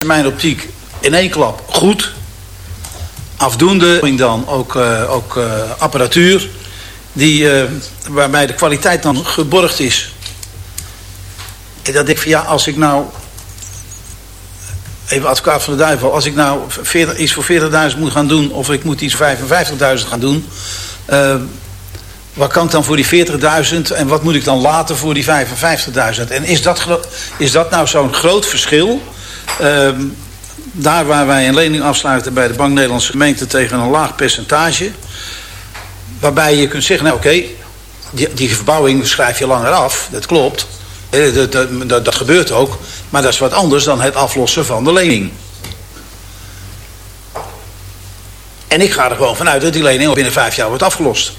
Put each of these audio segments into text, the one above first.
in mijn optiek in één klap goed. Afdoende dan ook, uh, ook uh, apparatuur die, uh, waarbij de kwaliteit dan geborgd is. En dat ik van ja, als ik nou even advocaat van de duivel, als ik nou 40, iets voor 40.000 moet gaan doen of ik moet iets voor 55.000 gaan doen, wat kan ik dan voor die 40.000 en wat moet ik dan laten voor die 55.000? En is dat, is dat nou zo'n groot verschil? Uh, daar waar wij een lening afsluiten bij de Bank Nederlandse Gemeente tegen een laag percentage, waarbij je kunt zeggen, nou oké, die, die verbouwing schrijf je langer af, dat klopt. Dat, dat, dat, dat, gebeurt ook. Maar dat is wat anders dan het aflossen van de lening. En ik ga er gewoon vanuit dat die lening binnen vijf jaar wordt afgelost.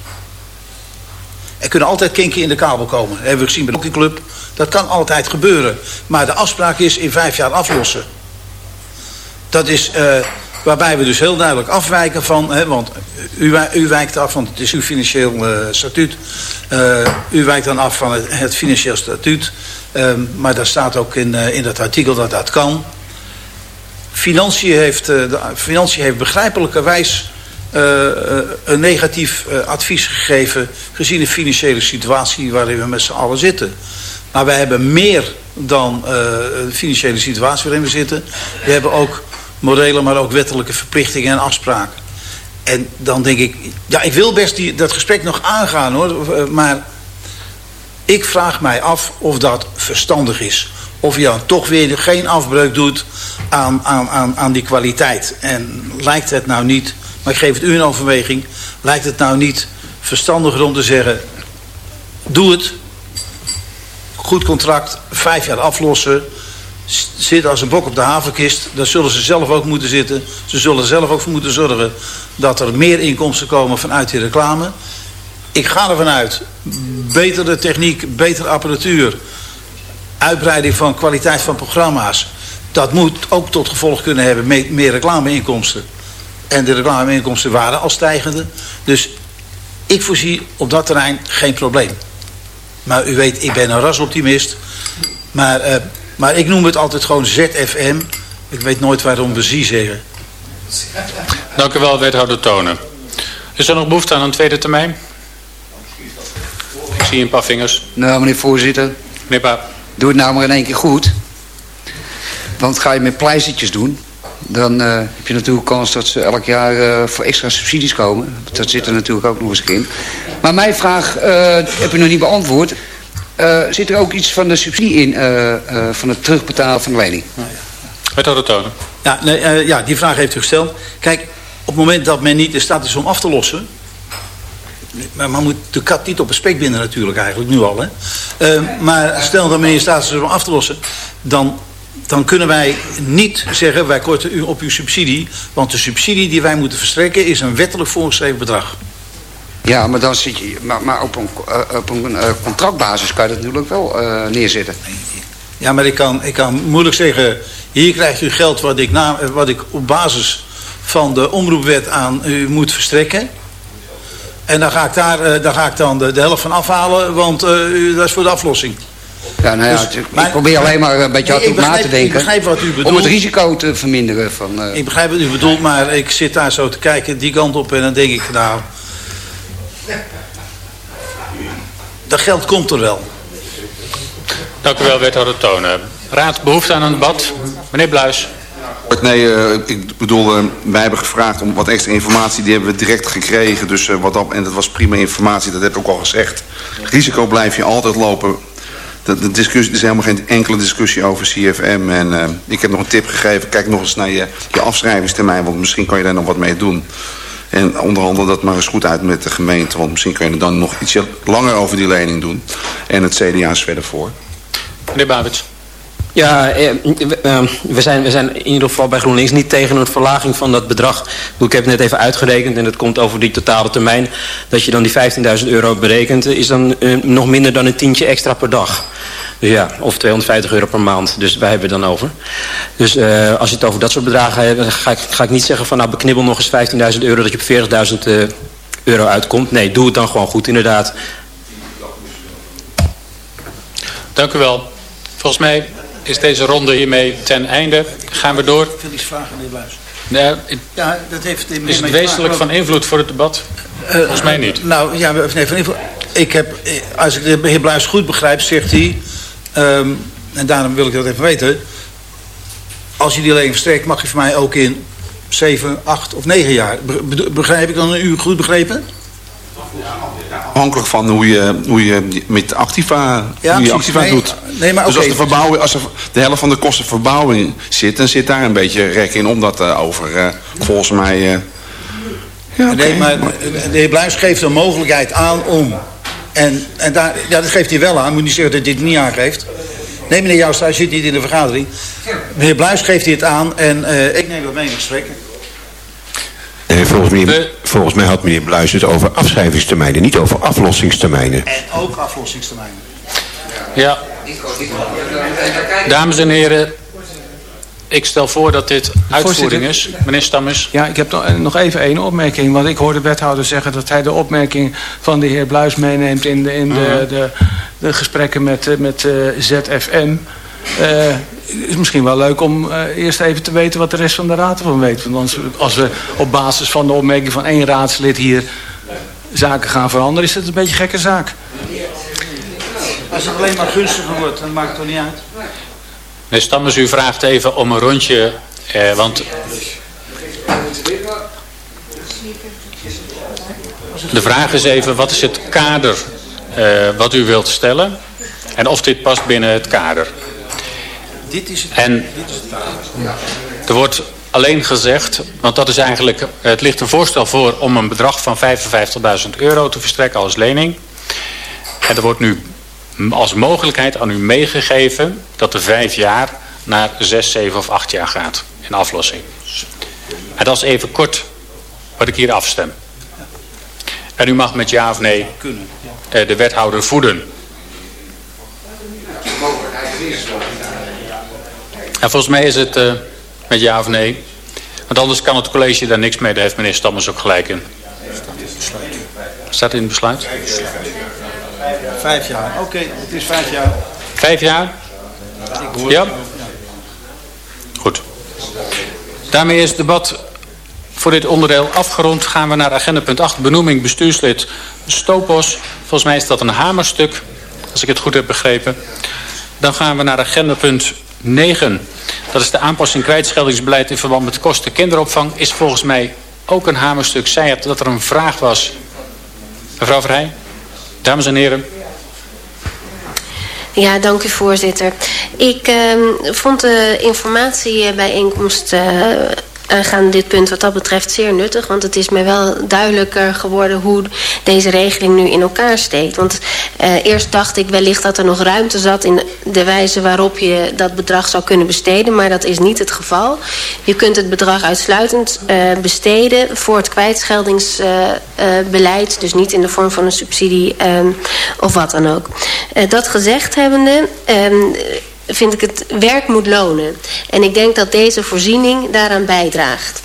Er kunnen altijd kinken in de kabel komen. Dat hebben we gezien bij de club. Dat kan altijd gebeuren. Maar de afspraak is in vijf jaar aflossen. Dat is uh, waarbij we dus heel duidelijk afwijken van... Hè, want u, u wijkt af, want het is uw financieel uh, statuut. Uh, u wijkt dan af van het, financieel statuut. Um, maar daar staat ook in, in dat artikel dat dat kan. Financiën heeft, de Financiën heeft begrijpelijkerwijs uh, een negatief advies gegeven... gezien de financiële situatie waarin we met z'n allen zitten. Maar wij hebben meer dan de financiële situatie waarin we zitten. We hebben ook morele, maar ook wettelijke verplichtingen en afspraken. En dan denk ik, ja, ik wil best die, dat gesprek nog aangaan hoor, maar ik vraag mij af of dat verstandig is. Of je dan toch weer geen afbreuk doet aan, aan, aan, aan die kwaliteit. En lijkt het nou niet, maar ik geef het u een overweging, lijkt het nou niet verstandiger om te zeggen, doe het, goed contract, vijf jaar aflossen, zit als een bok op de havenkist. Daar zullen ze zelf ook moeten zitten. Ze zullen zelf ook voor moeten zorgen dat er meer inkomsten komen vanuit die reclame. Ik ga ervan uit, betere techniek, betere apparatuur, uitbreiding van kwaliteit van programma's. Dat moet ook tot gevolg kunnen hebben meer reclameinkomsten. En de reclameinkomsten waren al stijgende. Dus ik voorzie op dat terrein geen probleem. Maar u weet, ik ben een rasoptimist. Maar, uh, maar ik noem het altijd gewoon ZFM. Ik weet nooit waarom we zie zeggen. Dank u wel, wethouder Tonen. Is er nog behoefte aan een tweede termijn? Ik zie een paar vingers. Nou, meneer voorzitter. Meneer Paap. Doe het nou maar in één keer goed. Want ga je met pleistertjes doen... dan uh, heb je natuurlijk kans dat ze elk jaar uh, voor extra subsidies komen. Dat zit er natuurlijk ook nog eens in. Maar mijn vraag uh, heb je nog niet beantwoord. zit er ook iets van de subsidie in... van het terugbetalen van de lening? Wethouder Tonen. Ja, nee, ja, die vraag heeft u gesteld. Kijk, op het moment dat men niet in staat is om af te lossen... Maar man moet de kat niet op een spek binden natuurlijk eigenlijk, nu al. Hè? Uh, maar stel dat meneer staat is om af te lossen... Dan, dan kunnen wij niet zeggen, wij korten u op uw subsidie... want de subsidie die wij moeten verstrekken is een wettelijk voorgeschreven bedrag. Ja, maar, dan zit je, maar, maar op een, uh, op een uh, contractbasis kan je dat natuurlijk wel neerzetten. Ja, maar ik kan, ik kan moeilijk zeggen... hier krijgt u geld wat ik, na, wat ik op basis van de omroepwet aan u moet verstrekken... En dan ga ik, daar, uh, daar ga ik dan de, de helft van afhalen, want uh, dat is voor de aflossing. Ja, nou ja, dus, ik maar, probeer alleen maar een beetje hard nee, na te denken. Ik begrijp wat u bedoelt. Om het risico te verminderen. Van, uh... Ik begrijp wat u bedoelt, maar ik zit daar zo te kijken die kant op en dan denk ik, nou... Dat geld komt er wel. Dank u wel, wethouder Tonen. Raad, behoefte aan een debat. Meneer Bluis. Nee, uh, ik bedoel, uh, wij hebben gevraagd om wat extra informatie. Die hebben we direct gekregen. Dus, uh, wat op, en dat was prima informatie, dat heb ik ook al gezegd. Risico blijf je altijd lopen. De, discussie, er is helemaal geen enkele discussie over CFM. En ik heb nog een tip gegeven. Kijk nog eens naar je, je afschrijvingstermijn. Want misschien kan je daar nog wat mee doen. En onderhandel dat maar eens goed uit met de gemeente. Want misschien kun je dan nog ietsje langer over die lening doen. En het CDA is verder voor. Meneer Babits. Ja, eh, we, zijn, we zijn in ieder geval bij GroenLinks niet tegen een verlaging van dat bedrag. Ik heb het net even uitgerekend en het komt over die totale termijn. Dat je dan die 15.000 euro berekent, is dan uh, nog minder dan een tientje extra per dag. Dus ja, of 250 euro per maand. Dus wij hebben het dan over. Dus als je het over dat soort bedragen hebt, dan ga ik, ga ik niet zeggen van nou beknibbel nog eens 15.000 euro dat je op 40.000 uh, euro uitkomt. Nee, doe het dan gewoon goed inderdaad. Dank u wel. Volgens mij is deze ronde hiermee ten einde. Gaan we door. Ik wil iets vragen, meneer Bluis. Nee, Ja, dat heeft... is het wezenlijk van invloed voor het debat? Volgens mij niet. Nou, ja, nee, van invloed. Ik heb, eh, als ik de heer Bluis goed begrijp, zegt hij... ehm, en daarom wil ik dat even weten... als je die lening verstrekt, mag je voor mij ook in 7, 8 of 9 jaar. Be- Begrijp ik dan u goed begrepen? Afhankelijk van hoe je, hoe je met Activa, Ja, hoe je. Activa Nee, doet. nee, maar dus als, de verbouwing, als er de helft van de kosten verbouwing zit... dan zit daar een beetje rek in om dat eh, over, eh, volgens mij... eh, ja. Nee, maar de heer Bluis geeft een mogelijkheid aan om... En, en daar, ja, dat geeft hij wel aan. Moet niet zeggen dat hij dit niet aangeeft. Nee, meneer Jouwstra, hij zit niet in de vergadering. Meneer Bluis geeft hij het aan en ik neem dat mee in gesprek. Nee, volgens, meneer, De- volgens mij had meneer Bluis het over afschrijvingstermijnen, niet over aflossingstermijnen. En ook aflossingstermijnen. Ja. Dames en heren, ik stel voor dat dit uitvoering is. Meneer Stammers. Ja, ik heb nog- nog even één opmerking. Want ik hoorde de wethouder zeggen dat hij de opmerking van de heer Bluis meeneemt in de, in de, de, de gesprekken met, eh, met eh, ZFM. Eh, Het is misschien wel leuk om eh, eerst even te weten wat de rest van de raad ervan weet. Want als we, als we op basis van de opmerking van één raadslid hier zaken gaan veranderen, is het een beetje een gekke zaak. Als het alleen maar gunstiger wordt, dan maakt het toch niet uit? Meneer Stammers, u vraagt even om een rondje, eh, want... De vraag is even, wat is het kader eh, wat u wilt stellen? En of dit past binnen het kader. Dit is het. En er wordt alleen gezegd, want dat is eigenlijk, het ligt een voorstel voor om een bedrag van 55.000 euro te verstrekken als lening. En er wordt nu als mogelijkheid aan u meegegeven dat de vijf jaar naar zes, zeven of acht jaar gaat in aflossing. En dat is even kort wat ik hier afstem. En u mag met ja of nee eh, de wethouder voeden. En volgens mij is het eh, met ja of nee. Want anders kan het college daar niks mee. Daar heeft meneer Stammers ook gelijk in. Staat in het besluit? Vijf jaar. Oké, het is vijf jaar. Vijf jaar? Ja? Goed. Daarmee is het debat voor dit onderdeel afgerond. Gaan we naar agenda punt 8. Benoeming bestuurslid Stopos. Volgens mij is dat een hamerstuk. Als ik het goed heb begrepen. Dan gaan we naar agenda punt 9. Dat is de aanpassing kwijtscheldingsbeleid in verband met kosten kinderopvang. Is volgens mij ook een hamerstuk. Zij het dat er een vraag was. Mevrouw Verheij. Dames en heren. Ja, dank u voorzitter. Ik ehm, vond de informatiebijeenkomst eh aangaande dit punt wat dat betreft zeer nuttig. Want het is mij wel duidelijker geworden hoe deze regeling nu in elkaar steekt. Want eh, eerst dacht ik wellicht dat er nog ruimte zat in de wijze waarop je dat bedrag zou kunnen besteden. Maar dat is niet het geval. Je kunt het bedrag uitsluitend eh, besteden voor het kwijtscheldingsbeleid. dus niet in de vorm van een subsidie ehm, of wat dan ook. Eh, dat gezegd hebbende... ehm, vind ik het werk moet lonen. En ik denk dat deze voorziening daaraan bijdraagt.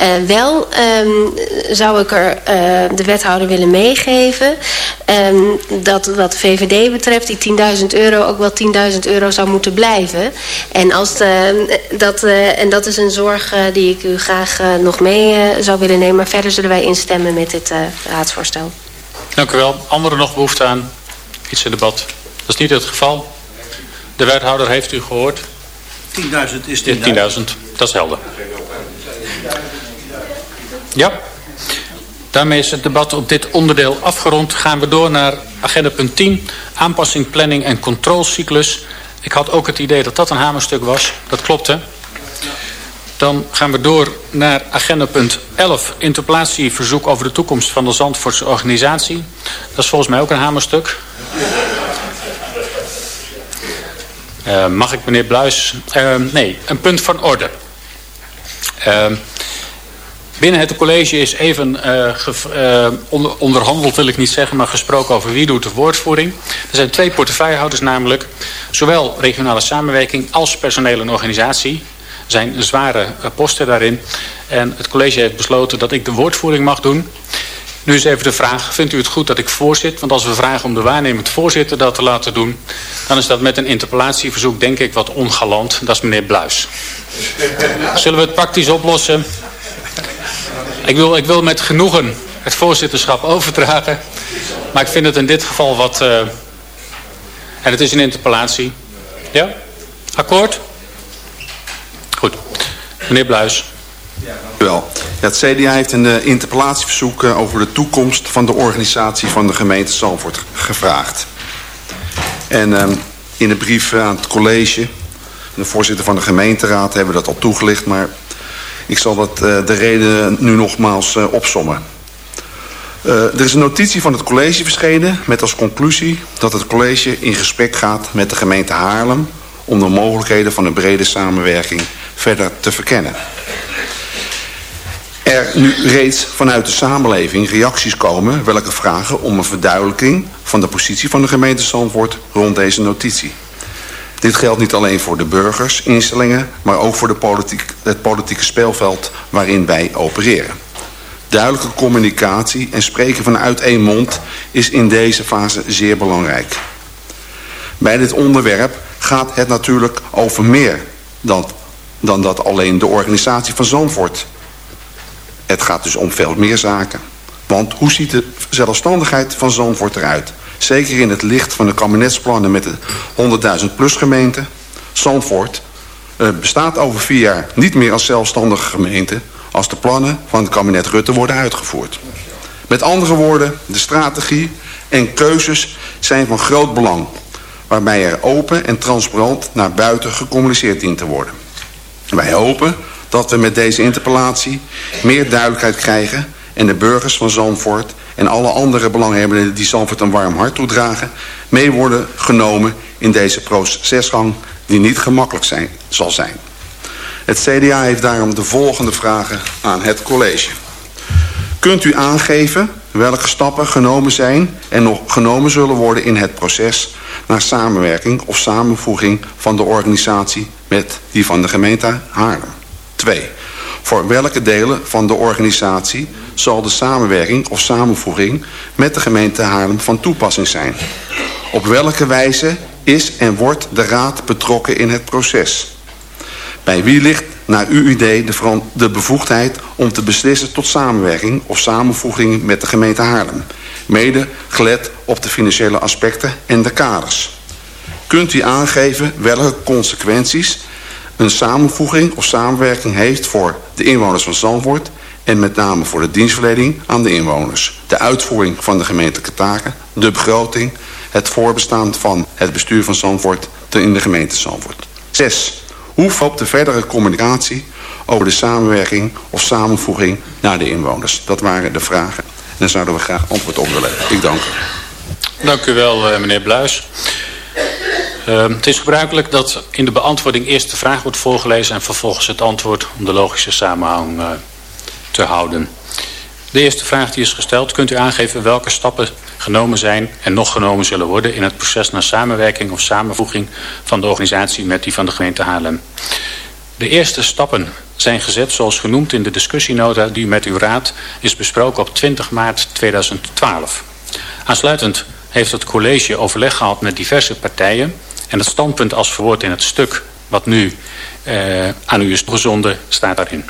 Uh, wel um, zou ik er uh, de wethouder willen meegeven... Um, dat wat VVD betreft die 10.000 euro ook wel 10.000 euro zou moeten blijven. En, als de, dat, uh, en dat is een zorg die ik u graag nog mee zou willen nemen. Maar verder zullen wij instemmen met dit raadsvoorstel. Dank u wel. Anderen nog behoefte aan iets in debat? Dat is niet het geval. De wethouder heeft u gehoord. 10.000 is 10.000. 10.000, dat is helder. Ja. Daarmee is het debat op dit onderdeel afgerond. Gaan we door naar agenda punt 10. Aanpassing, planning en controlecyclus. Ik had ook het idee dat dat een hamerstuk was. Dat klopt, hè? Dan gaan we door naar agenda punt 11. Interpellatieverzoek over de toekomst van de Zandvoortse organisatie. Dat is volgens mij ook een hamerstuk. Uh, mag ik meneer Bluis... Uh, nee, een punt van orde. Uh, binnen het college is even onder, onderhandeld, wil ik niet zeggen... maar gesproken over wie doet de woordvoering. Er zijn twee portefeuillehouders namelijk. Zowel regionale samenwerking als personeel en organisatie. Zijn zware posten daarin. En het college heeft besloten dat ik de woordvoering mag doen. Nu is even de vraag, vindt u het goed dat ik voorzit? Want als we vragen om de waarnemend voorzitter dat te laten doen... dan is dat met een interpellatieverzoek denk ik wat ongalant. Dat is meneer Bluis. Zullen we het praktisch oplossen? Ik wil, ik wil met genoegen het voorzitterschap overdragen. Maar ik vind het in dit geval wat... Uh... En het is een interpellatie. Ja? Akkoord? Goed. Meneer Bluis. Wel. Het CDA heeft een uh, interpellatieverzoek uh, over de toekomst van de organisatie van de gemeente Zandvoort gevraagd. En uh, in de brief aan het college, de voorzitter van de gemeenteraad hebben we dat al toegelicht, maar ik zal dat, de reden nu nogmaals opsommen. er is een notitie van het college verschenen met als conclusie dat het college in gesprek gaat met de gemeente Haarlem om de mogelijkheden van een brede samenwerking verder te verkennen er nu reeds vanuit de samenleving reacties komen... welke vragen om een verduidelijking van de positie van de gemeente Zandvoort rond deze notitie. Dit geldt niet alleen voor de burgers, instellingen... maar ook voor de politiek, het politieke speelveld waarin wij opereren. Duidelijke communicatie en spreken vanuit één mond is in deze fase zeer belangrijk. Bij dit onderwerp gaat het natuurlijk over meer dan, dan dat alleen de organisatie van Zandvoort het gaat dus om veel meer zaken. Want hoe ziet de zelfstandigheid van Zandvoort eruit? Zeker in het licht van de kabinetsplannen met de 100.000 plus gemeente. Zandvoort uh, bestaat over vier jaar niet meer als zelfstandige gemeente... als de plannen van het kabinet Rutte worden uitgevoerd. Met andere woorden, de strategie en keuzes zijn van groot belang... waarbij er open en transparant naar buiten gecommuniceerd dient te worden. Wij hopen dat we met deze interpellatie meer duidelijkheid krijgen... en de burgers van Zandvoort en alle andere belanghebbenden die Zandvoort een warm hart toedragen... mee worden genomen in deze procesgang die niet gemakkelijk zijn, zal zijn. Het CDA heeft daarom de volgende vragen aan het college. Kunt u aangeven welke stappen genomen zijn en nog genomen zullen worden in het proces naar samenwerking of samenvoeging van de organisatie met die van de gemeente Haarlem? 2. Voor welke delen van de organisatie zal de samenwerking of samenvoeging met de gemeente Haarlem van toepassing zijn? Op welke wijze is en wordt de raad betrokken in het proces? Bij wie ligt naar uw idee de, de bevoegdheid om te beslissen tot samenwerking of samenvoeging met de gemeente Haarlem? Mede gelet op de financiële aspecten en de kaders. Kunt u aangeven welke consequenties een samenvoeging of samenwerking heeft voor de inwoners van Zandvoort... en met name voor de dienstverlening aan de inwoners. De uitvoering van de gemeentelijke taken, de begroting... het voorbestaan van het bestuur van Zandvoort in de gemeente Zandvoort. 6. Hoe verloopt de verdere communicatie over de samenwerking of samenvoeging naar de inwoners? Dat waren de vragen. En daar zouden we graag antwoord op willen. Ik dank u. Dank u wel, eh, meneer Bluis. Uh, het is gebruikelijk dat in de beantwoording eerst de vraag wordt voorgelezen en vervolgens het antwoord om de logische samenhang uh, te houden. De eerste vraag die is gesteld, kunt u aangeven welke stappen genomen zijn en nog genomen zullen worden in het proces naar samenwerking of samenvoeging van de organisatie met die van de gemeente Haarlem. De eerste stappen zijn gezet zoals genoemd in de discussienota die met uw raad is besproken op 20 maart 2012. Aansluitend heeft het college overleg gehad met diverse partijen en het standpunt als verwoord in het stuk wat nu uh, aan u is toegezonden staat daarin.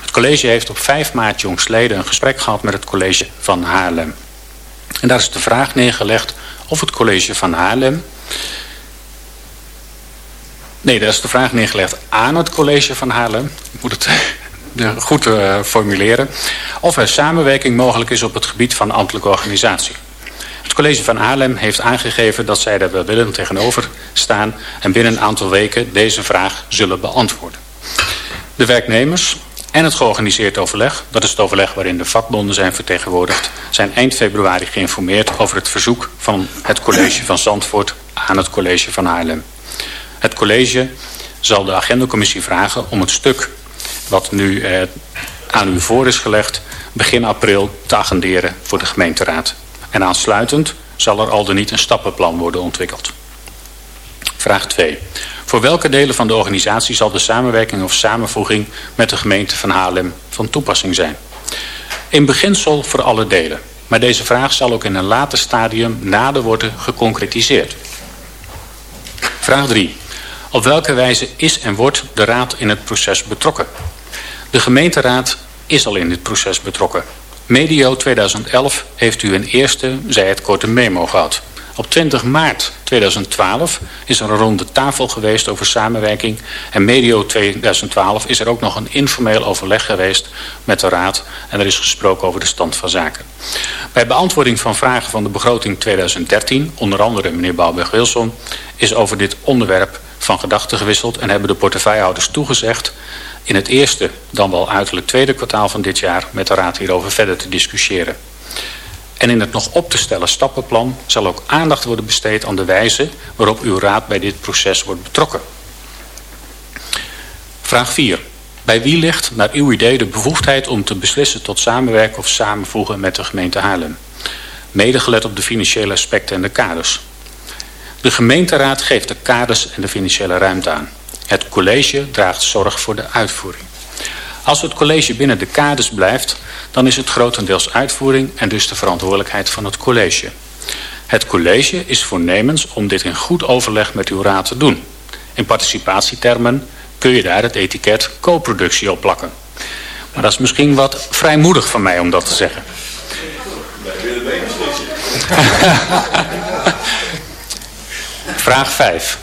Het college heeft op 5 maart jongstleden een gesprek gehad met het college van Haarlem. En daar is de vraag neergelegd of het college van Haarlem... Nee, daar is de vraag neergelegd aan het college van Haarlem. Ik moet het goed uh, formuleren. Of er samenwerking mogelijk is op het gebied van ambtelijke organisatie. College van Haarlem heeft aangegeven dat zij daar willen tegenover staan en binnen een aantal weken deze vraag zullen beantwoorden. De werknemers en het georganiseerd overleg, dat is het overleg waarin de vakbonden zijn vertegenwoordigd, zijn eind februari geïnformeerd over het verzoek van het college van Zandvoort aan het college van Haarlem. Het college zal de agendacommissie vragen om het stuk wat nu eh, aan u voor is gelegd begin april te agenderen voor de gemeenteraad. En aansluitend zal er al dan niet een stappenplan worden ontwikkeld. Vraag 2. Voor welke delen van de organisatie zal de samenwerking of samenvoeging met de gemeente van Haarlem van toepassing zijn? In beginsel voor alle delen. Maar deze vraag zal ook in een later stadium nader worden geconcretiseerd. Vraag 3. Op welke wijze is en wordt de Raad in het proces betrokken? De gemeenteraad is al in dit proces betrokken. Medio 2011 heeft u een eerste, zij het korte memo gehad. Op 20 maart 2012 is er een ronde tafel geweest over samenwerking. En medio 2012 is er ook nog een informeel overleg geweest met de Raad. En er is gesproken over de stand van zaken. Bij beantwoording van vragen van de begroting 2013, onder andere meneer Bouwberg-Wilson, is over dit onderwerp van gedachten gewisseld en hebben de portefeuillehouders toegezegd in het eerste, dan wel uiterlijk tweede kwartaal van dit jaar met de Raad hierover verder te discussiëren. En in het nog op te stellen stappenplan zal ook aandacht worden besteed aan de wijze waarop uw raad bij dit proces wordt betrokken. Vraag 4. Bij wie ligt naar uw idee de bevoegdheid om te beslissen tot samenwerken of samenvoegen met de gemeente Haarlem? Medegelet op de financiële aspecten en de kaders. De gemeenteraad geeft de kaders en de financiële ruimte aan. Het college draagt zorg voor de uitvoering. Als het college binnen de kaders blijft, dan is het grotendeels uitvoering en dus de verantwoordelijkheid van het college. Het college is voornemens om dit in goed overleg met uw raad te doen. In participatietermen kun je daar het etiket co-productie op plakken. Maar dat is misschien wat vrijmoedig van mij om dat te zeggen. Vraag 5.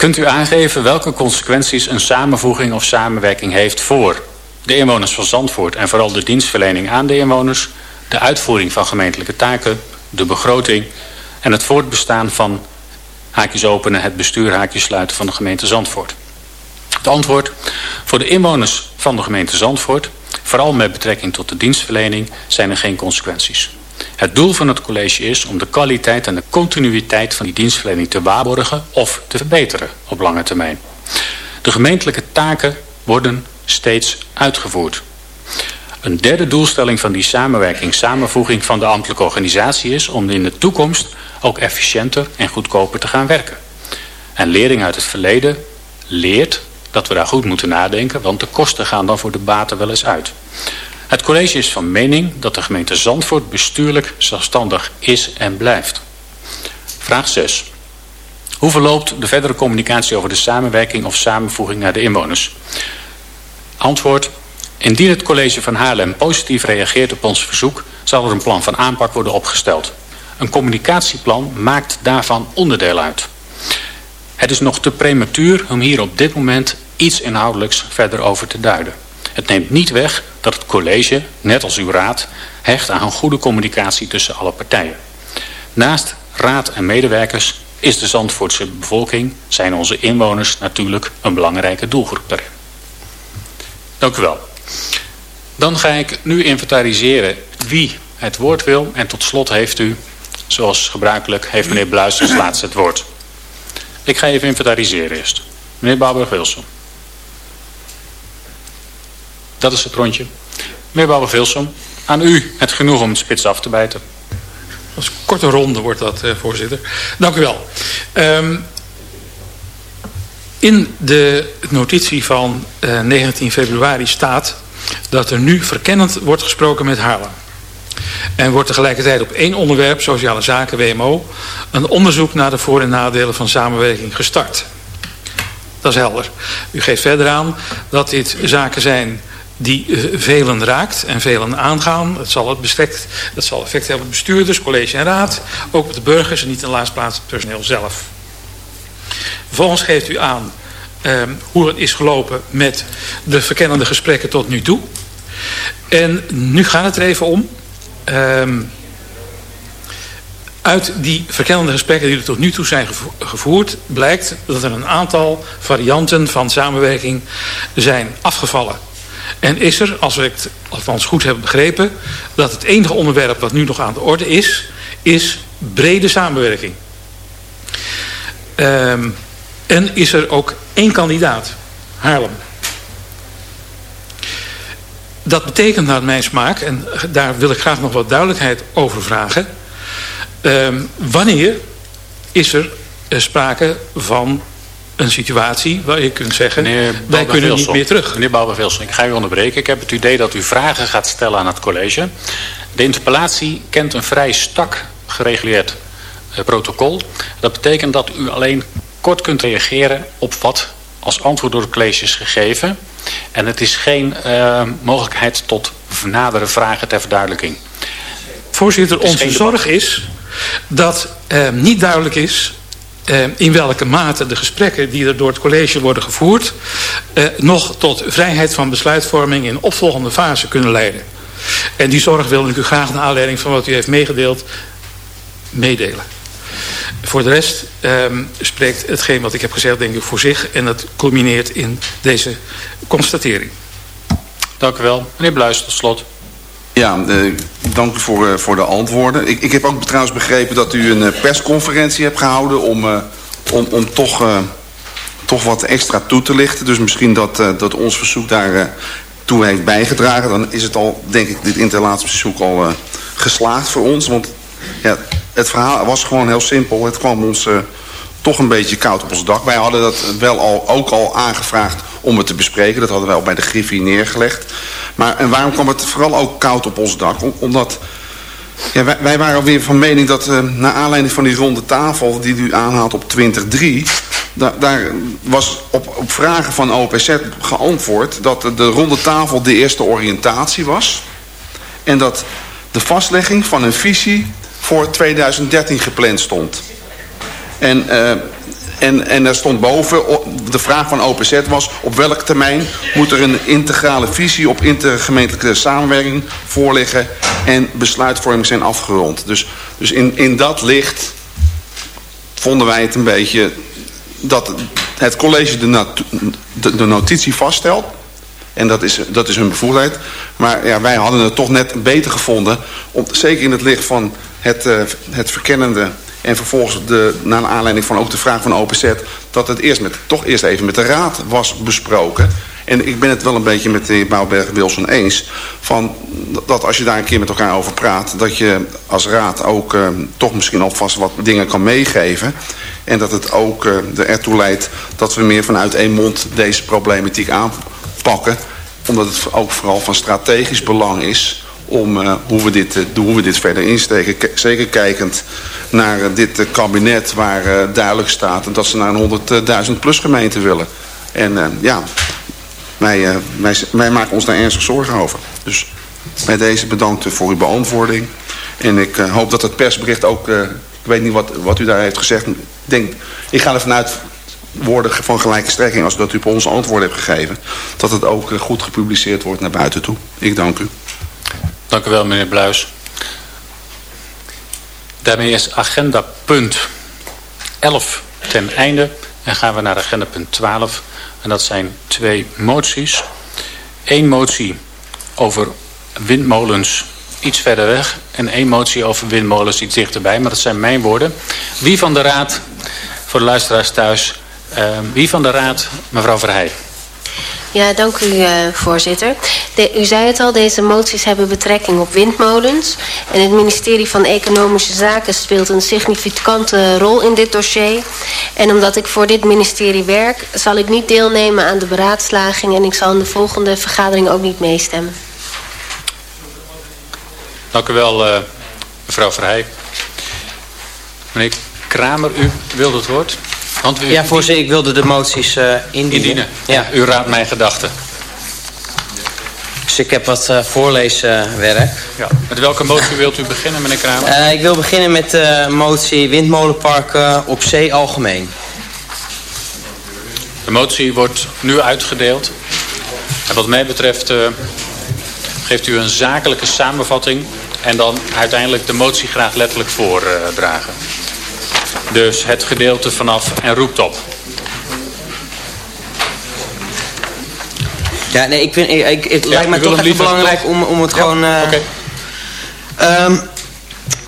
Kunt u aangeven welke consequenties een samenvoeging of samenwerking heeft voor de inwoners van Zandvoort en vooral de dienstverlening aan de inwoners, de uitvoering van gemeentelijke taken, de begroting en het voortbestaan van haakjes openen, het bestuur haakjes sluiten van de gemeente Zandvoort? Het antwoord voor de inwoners van de gemeente Zandvoort, vooral met betrekking tot de dienstverlening, zijn er geen consequenties. Het doel van het college is om de kwaliteit en de continuïteit van die dienstverlening te waarborgen of te verbeteren op lange termijn. De gemeentelijke taken worden steeds uitgevoerd. Een derde doelstelling van die samenwerking, samenvoeging van de ambtelijke organisatie is om in de toekomst ook efficiënter en goedkoper te gaan werken. En lering uit het verleden leert dat we daar goed moeten nadenken, want de kosten gaan dan voor de baten wel eens uit. Het college is van mening dat de gemeente Zandvoort bestuurlijk zelfstandig is en blijft. Vraag 6. Hoe verloopt de verdere communicatie over de samenwerking of samenvoeging naar de inwoners? Antwoord. Indien het college van Haarlem positief reageert op ons verzoek... zal er een plan van aanpak worden opgesteld. Een communicatieplan maakt daarvan onderdeel uit. Het is nog te prematuur om hier op dit moment iets inhoudelijks verder over te duiden. Het neemt niet weg dat het college, net als uw raad, hecht aan goede communicatie tussen alle partijen. Naast raad en medewerkers is de Zandvoortse bevolking, zijn onze inwoners natuurlijk een belangrijke doelgroep daarin. Dank u wel. Dan ga ik nu inventariseren wie het woord wil. En tot slot heeft u, zoals gebruikelijk, heeft meneer Bluis als laatste het woord. Ik ga even inventariseren eerst. Meneer Bouwberg-Wilson. Dat is het rondje. Meneer Bouwberg-Wilson, aan u het genoeg om het spits af te bijten. Als een korte ronde wordt dat, uh, voorzitter. Dank u wel. Um, in de notitie van uh, eh, 19 februari staat dat er nu verkennend wordt gesproken met Haarlem. En wordt tegelijkertijd op één onderwerp, sociale zaken, WMO, een onderzoek naar de voor- en nadelen van samenwerking gestart. Dat is helder. U geeft verder aan dat dit zaken zijn die uh, velen raakt en velen aangaan. Het zal, het dat zal effect hebben op bestuurders, college en raad. Ook op de burgers en niet in de laatste plaats het personeel zelf. Vervolgens geeft u aan um, hoe het is gelopen met de verkennende gesprekken tot nu toe. En nu gaat het er even om. Um, uit die verkennende gesprekken die er tot nu toe zijn gevoerd... blijkt dat er een aantal varianten van samenwerking zijn afgevallen. En is er, als we het althans goed hebben begrepen... dat het enige onderwerp wat nu nog aan de orde is... is brede samenwerking. Um, en is er ook één kandidaat, Haarlem. Dat betekent naar mijn smaak, en daar wil ik graag nog wat duidelijkheid over vragen. Um, wanneer is er sprake van een situatie waar je kunt zeggen, Meneer wij kunnen niet meer terug. Meneer Bouwer-Wilson, ik ga u onderbreken. Ik heb het idee dat u vragen gaat stellen aan het college. De interpellatie kent een vrij stak gereguleerd uh, protocol. Dat betekent dat u alleen kort kunt reageren op wat als antwoord door het college is gegeven. En het is geen uh, mogelijkheid tot nadere vragen ter verduidelijking. Voorzitter, onze zorg is dat uh, niet duidelijk is in welke mate de gesprekken die er door het college worden gevoerd... Uh, nog tot vrijheid van besluitvorming in opvolgende fase kunnen leiden. En die zorg wil ik u graag naar aanleiding van wat u heeft meegedeeld meedelen. Voor de rest um, spreekt hetgeen wat ik heb gezegd denk ik voor zich... en dat culmineert in deze constatering. Dank u wel. Meneer Bluis, tot slot. Ja, uh, dank voor, uh, voor de antwoorden. Ik, ik heb ook trouwens begrepen dat u een uh, persconferentie hebt gehouden... om, om, om toch, toch wat extra toe te lichten. Dus misschien dat, dat ons verzoek daar toe heeft bijgedragen. Dan is het al, denk ik, dit interlatieverzoek al geslaagd voor ons. Want ja, het verhaal was gewoon heel simpel. Het kwam ons toch een beetje koud op ons dak. Wij hadden dat wel al, ook al aangevraagd om het te bespreken. Dat hadden wij al bij de Griffie neergelegd. Maar en waarom kwam het vooral ook koud op ons dak? Om, omdat ja, wij, waren alweer van mening dat uh, naar aanleiding van die ronde tafel die u aanhaalt op 2003... Da daar was op, op vragen van OPZ geantwoord dat de ronde tafel de eerste oriëntatie was. En dat de vastlegging van een visie voor 2013 gepland stond. En... Uh, en, en er stond boven, de vraag van OPZ was... op welk termijn moet er een integrale visie op intergemeentelijke samenwerking voorliggen... en besluitvorming zijn afgerond. Dus, dus in, in dat licht vonden wij het een beetje... dat het college de, de, notitie vaststelt... En dat is, dat is hun bevoegdheid. Maar ja, wij hadden het toch net beter gevonden. Om, zeker in het licht van het, uh, het verkennende en vervolgens, de, naar aanleiding van ook de vraag van OPZ... dat het eerst met, toch eerst even met de raad was besproken. En ik ben het wel een beetje met de heer Bouwberg-Wilson eens... Van dat als je daar een keer met elkaar over praat... dat je als raad ook uh, toch misschien alvast wat dingen kan meegeven. En dat het ook uh, ertoe leidt dat we meer vanuit één mond deze problematiek aanpakken. Omdat het ook vooral van strategisch belang is om uh, hoe, we dit, uh, hoe we dit verder insteken. Zeker kijkend naar uh, dit kabinet waar duidelijk staat... dat ze naar een 100.000 plus gemeente willen. En ja, wij, wij, wij, maken ons daar ernstig zorgen over. Dus bij deze bedankt voor uw beantwoording. En ik hoop dat het persbericht ook... ik weet niet wat, wat u daar heeft gezegd. Ik, denk, ik ga er vanuit woorden van gelijke strekking... als dat u op ons antwoord hebt gegeven... dat het ook goed gepubliceerd wordt naar buiten toe. Ik dank u. Dank u wel, meneer Bluis. Daarmee is agenda punt 11 ten einde. En gaan we naar agenda punt 12. En dat zijn twee moties. Eén motie over windmolens iets verder weg. En één motie over windmolens iets dichterbij. Maar dat zijn mijn woorden. Wie van de raad, voor de luisteraars thuis... Uh, wie van de raad, mevrouw Verheij? Ja, dank u uh, voorzitter. U zei het al, deze moties hebben betrekking op windmolens. En het ministerie van Economische Zaken speelt een significante rol in dit dossier. En omdat ik voor dit ministerie werk, zal ik niet deelnemen aan de beraadslaging... en ik zal in de volgende vergadering ook niet meestemmen. Dank u wel, uh, mevrouw Verheij. Meneer Kramer, u wilde het woord? Want u, ja, voorzitter, ik wilde de moties uh, indienen. indienen. Ja. U raadt mijn gedachten. Dus ik heb wat uh, voorleeswerk. ja. Met welke motie wilt u beginnen, meneer Kramer? Ik wil beginnen met de motie windmolenparken op zee algemeen. De motie wordt nu uitgedeeld. En wat mij betreft geeft u een zakelijke samenvatting... en dan uiteindelijk de motie graag letterlijk voordragen. Dus het gedeelte vanaf en roept op. Ja, nee, ik vind, ik, ik, het ja, lijkt mij toch even belangrijk om, om het ja, gewoon... Uh, okay. um,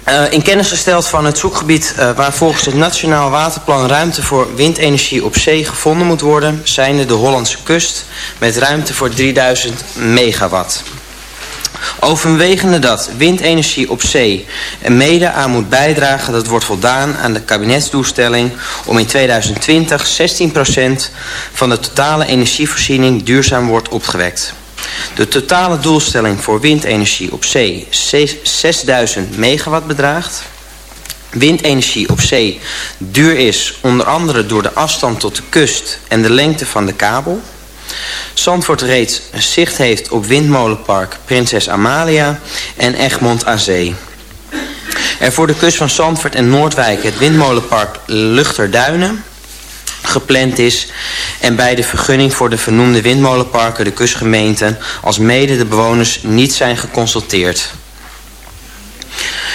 uh, in kennis gesteld van het zoekgebied uh, waar volgens het Nationaal Waterplan ruimte voor windenergie op zee gevonden moet worden, zijnde de Hollandse kust met ruimte voor 3000 megawatt. Overwegende dat windenergie op zee en mede aan moet bijdragen... dat wordt voldaan aan de kabinetsdoelstelling om in 2020 16% van de totale energievoorziening duurzaam wordt opgewekt. De totale doelstelling voor windenergie op zee 6000 megawatt bedraagt. Windenergie op zee duur is onder andere door de afstand tot de kust en de lengte van de kabel. Zandvoort reeds zicht heeft op windmolenpark Prinses Amalia en Egmond aan Zee. Er voor de kust van Zandvoort en Noordwijk het windmolenpark Luchterduinen gepland is en bij de vergunning voor de vernoemde windmolenparken de kustgemeenten als mede de bewoners niet zijn geconsulteerd.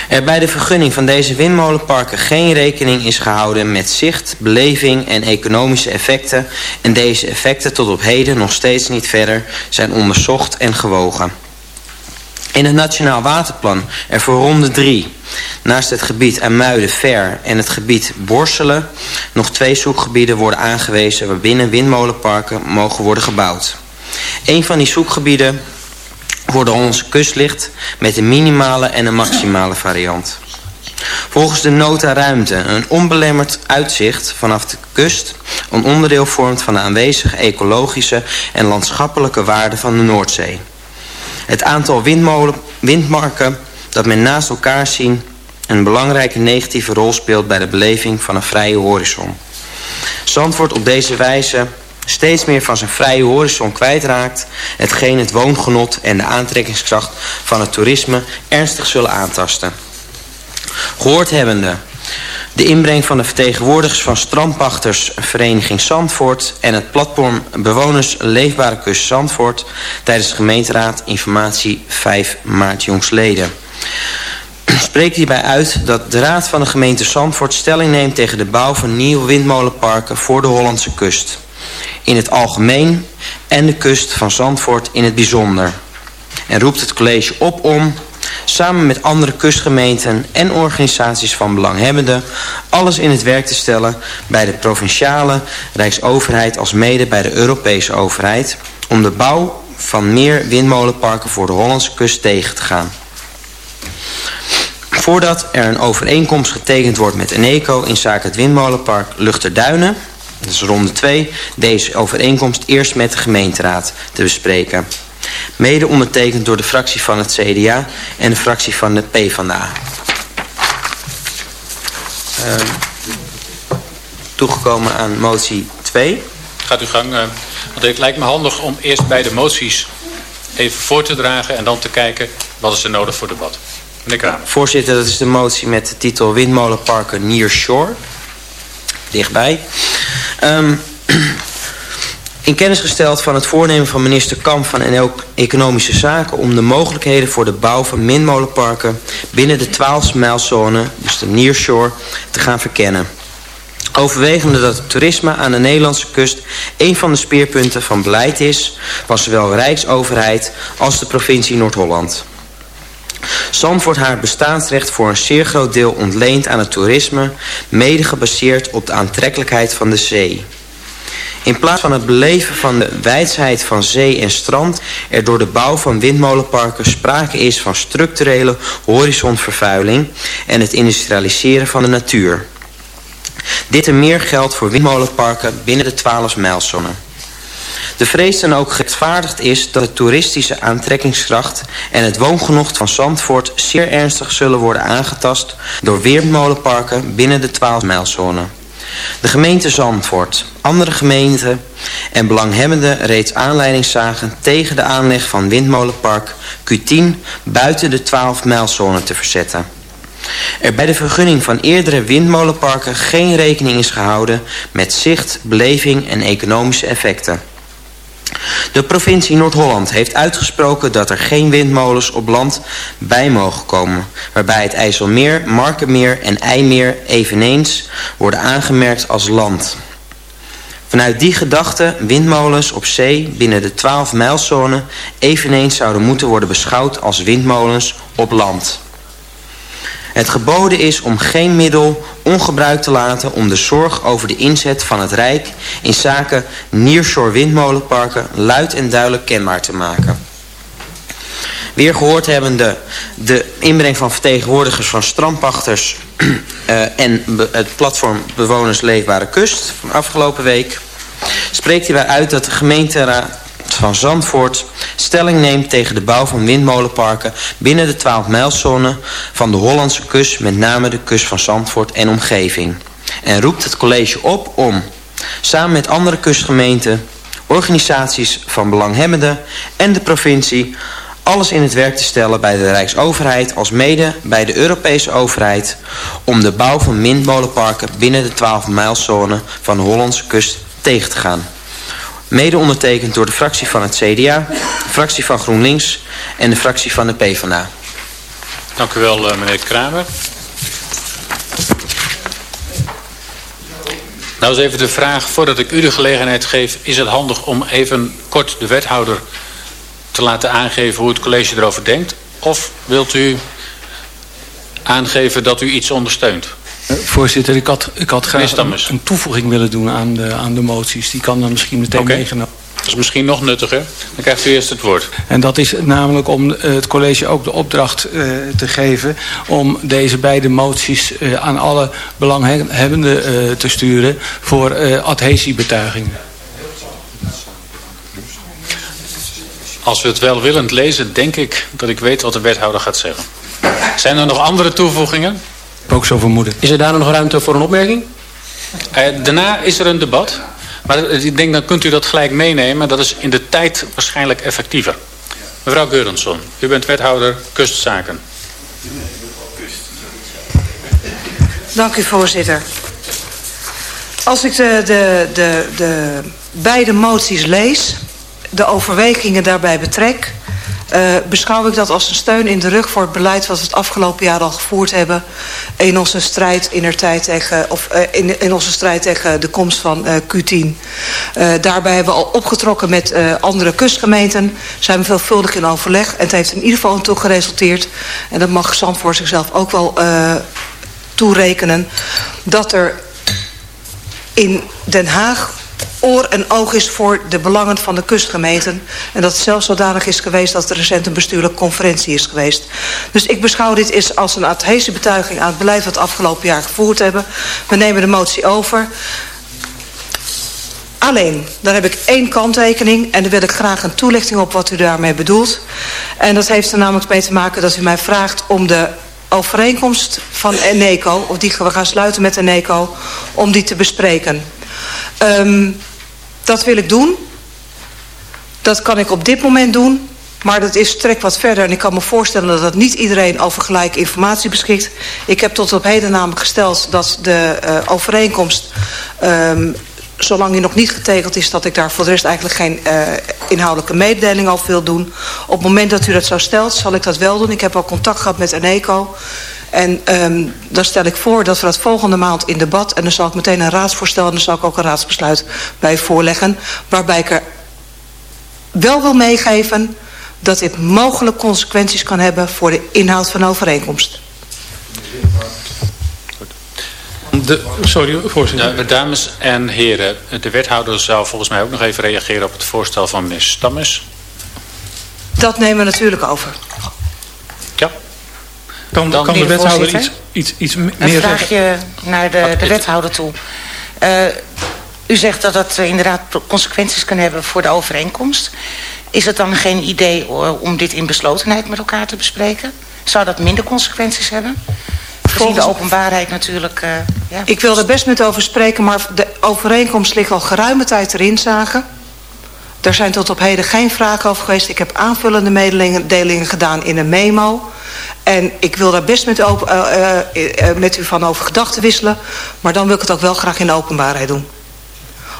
Er bij de vergunning van deze windmolenparken geen rekening is gehouden met zicht, beleving en economische effecten en deze effecten tot op heden nog steeds niet verder zijn onderzocht en gewogen. In het Nationaal Waterplan er voor ronde 3, naast het gebied Amuiden-Ver en het gebied Borselen, nog twee zoekgebieden worden aangewezen waarbinnen windmolenparken mogen worden gebouwd. Een van die zoekgebieden voor onze kust ligt met een minimale en een maximale variant. Volgens de nota ruimte een onbelemmerd uitzicht vanaf de kust... een onderdeel vormt van de aanwezige ecologische en landschappelijke waarden van de Noordzee. Het aantal windmarken dat men naast elkaar zien... een belangrijke negatieve rol speelt bij de beleving van een vrije horizon. Zand wordt op deze wijze steeds meer van zijn vrije horizon kwijtraakt... hetgeen het woongenot en de aantrekkingskracht van het toerisme ernstig zullen aantasten. Gehoord hebbende de inbreng van de vertegenwoordigers van strandpachtersvereniging Zandvoort... en het platform Bewoners Leefbare Kust Zandvoort... tijdens de gemeenteraad informatie 5 maart jongsleden spreekt hierbij uit dat de Raad van de gemeente Zandvoort stelling neemt tegen de bouw van nieuwe windmolenparken voor de Hollandse kust in het algemeen en de kust van Zandvoort in het bijzonder. En roept het college op om, samen met andere kustgemeenten en organisaties van belanghebbenden, alles in het werk te stellen bij de provinciale rijksoverheid als mede bij de Europese overheid, om de bouw van meer windmolenparken voor de Hollandse kust tegen te gaan. Voordat er een overeenkomst getekend wordt met Eneco in zaken het windmolenpark Luchterduinen dat is ronde 2, deze overeenkomst eerst met de gemeenteraad te bespreken. Mede ondertekend door de fractie van het CDA en de fractie van de PvdA. Uh, ehm, toegekomen aan motie 2. Gaat uw gang. Uh, want het lijkt me handig om eerst bij de moties even voor te dragen... en dan te kijken wat is er nodig voor debat. Meneer Kramer. Voorzitter, dat is de motie met de titel Windmolenparken Near Shore. Dichtbij. Um, in kennis gesteld van het voornemen van minister Kamp van NL Economische Zaken... om de mogelijkheden voor de bouw van minmolenparken binnen de 12 mijlzone, dus de nearshore, te gaan verkennen. Overwegende dat het toerisme aan de Nederlandse kust een van de speerpunten van beleid is... van zowel Rijksoverheid als de provincie Noord-Holland. Zandvoort haar bestaansrecht voor een zeer groot deel ontleent aan het toerisme... mede gebaseerd op de aantrekkelijkheid van de zee. In plaats van het beleven van de wijsheid van zee en strand... er door de bouw van windmolenparken sprake is van structurele horizonvervuiling... en het industrialiseren van de natuur. Dit en meer geldt voor windmolenparken binnen de 12 mijlzone. De vrees dan ook gerechtvaardigd is dat de toeristische aantrekkingskracht en het woongenot van Zandvoort zeer ernstig zullen worden aangetast door weermolenparken binnen de 12-mijlzone. De gemeente Zandvoort, andere gemeenten en belanghebbenden reeds aanleiding zagen tegen de aanleg van windmolenpark Q10 buiten de 12-mijlzone te verzetten. Er bij de vergunning van eerdere windmolenparken geen rekening is gehouden met zicht, beleving en economische effecten. De provincie Noord-Holland heeft uitgesproken dat er geen windmolens op land bij mogen komen, waarbij het IJsselmeer, Markenmeer en IJmeer eveneens worden aangemerkt als land. Vanuit die gedachte windmolens op zee binnen de 12 mijlzone eveneens zouden moeten worden beschouwd als windmolens op land. Het geboden is om geen middel ongebruikt te laten om de zorg over de inzet van het Rijk in zaken nearshore windmolenparken luid en duidelijk kenbaar te maken. Weer gehoord hebbende de inbreng van vertegenwoordigers van strandpachters uh, en het platform Bewoners Leefbare Kust van afgelopen week, spreekt hierbij uit dat de gemeenteraad van Zandvoort stelling neemt tegen de bouw van windmolenparken binnen de 12-mijlzone van de Hollandse kust, met name de kust van Zandvoort en omgeving. En roept het college op om, samen met andere kustgemeenten, organisaties van belanghebbenden en de provincie alles in het werk te stellen bij de Rijksoverheid als mede bij de Europese overheid om de bouw van windmolenparken binnen de 12-mijlzone van de Hollandse kust tegen te gaan. Mede ondertekend door de fractie van het CDA, de fractie van GroenLinks en de fractie van de PvdA. Dank u wel, eh, meneer Kramer. Nou is even de vraag, voordat ik u de gelegenheid geef... is het handig om even kort de wethouder te laten aangeven hoe het college erover denkt? Of wilt u aangeven dat u iets ondersteunt? Eh, voorzitter, ik had, ik had graag een, een, toevoeging willen doen aan de, aan de moties. Die kan dan misschien meteen okay. meegenomen. Dat is misschien nog nuttiger. Dan krijgt u eerst het woord. En dat is namelijk om eh, het college ook de opdracht uh, te geven... om deze beide moties uh, aan alle belanghebbenden te sturen... voor adhesiebetuigingen. Als we het welwillend lezen, denk ik dat ik weet wat de wethouder gaat zeggen. Zijn er nog andere toevoegingen? Ook zo vermoeden. Is er daar nog ruimte voor een opmerking? Uh, daarna is er een debat. Maar ik denk, dan kunt u dat gelijk meenemen. Dat is in de tijd waarschijnlijk effectiever. Mevrouw Geurensson, u bent wethouder kustzaken. Dank u, voorzitter. Als ik de, de, de, de beide moties lees, de overwegingen daarbij betrek... Uh, beschouw ik dat als een steun in de rug voor het beleid wat we het afgelopen jaar al gevoerd hebben in onze strijd in, tijd tegen, of, uh, in, in, onze strijd tegen de komst van uh, Q10. daarbij hebben we al opgetrokken met andere kustgemeenten, zijn we veelvuldig in overleg en het heeft in ieder geval toe geresulteerd, en dat mag Zandvoort zichzelf ook wel toerekenen, dat er in Den Haag oor en oog is voor de belangen van de kustgemeenten. En dat het zelfs zodanig is geweest dat er recent een bestuurlijke conferentie is geweest. Dus ik beschouw dit eens als een adhesiebetuiging aan het beleid wat we afgelopen jaar gevoerd hebben. We nemen de motie over. Alleen, daar heb ik één kanttekening en daar wil ik graag een toelichting op wat u daarmee bedoelt. En dat heeft er namelijk mee te maken dat u mij vraagt om de overeenkomst van Eneco, of die we gaan sluiten met Eneco, om die te bespreken. Um, dat wil ik doen. Dat kan ik op dit moment doen. Maar dat is trek wat verder. En ik kan me voorstellen dat niet iedereen over gelijke informatie beschikt. Ik heb tot op heden namelijk gesteld dat de uh, overeenkomst... Um, zolang die nog niet getekend is... dat ik daar voor de rest eigenlijk geen uh, inhoudelijke mededeling over wil doen. Op het moment dat u dat zo stelt, zal ik dat wel doen. Ik heb al contact gehad met Eneco. En um, dan stel ik voor dat we dat volgende maand in debat... en dan zal ik meteen een raadsvoorstel... en dan zal ik ook een raadsbesluit bij voorleggen... waarbij ik er wel wil meegeven... dat dit mogelijk consequenties kan hebben... voor de inhoud van de overeenkomst. De, sorry, voorzitter. Ja, dames en heren, de wethouder zou volgens mij ook nog even reageren... op het voorstel van meneer Stammes. Dat nemen we natuurlijk over. Kan, kan de wethouder iets, iets, iets meer zeggen? Een vraagje naar de, de wethouder toe. Uh, u zegt dat dat inderdaad consequenties kan hebben voor de overeenkomst. Is het dan geen idee om dit in beslotenheid met elkaar te bespreken? Zou dat minder consequenties hebben? Gezien de openbaarheid natuurlijk... Uh, ja. Ik wil er best met over spreken, maar de overeenkomst ligt al geruime tijd erin zagen. Daar zijn tot op heden geen vragen over geweest. Ik heb aanvullende mededelingen gedaan in een memo. En ik wil daar best met, open, uh, met u van over gedachten wisselen. Maar dan wil ik het ook wel graag in de openbaarheid doen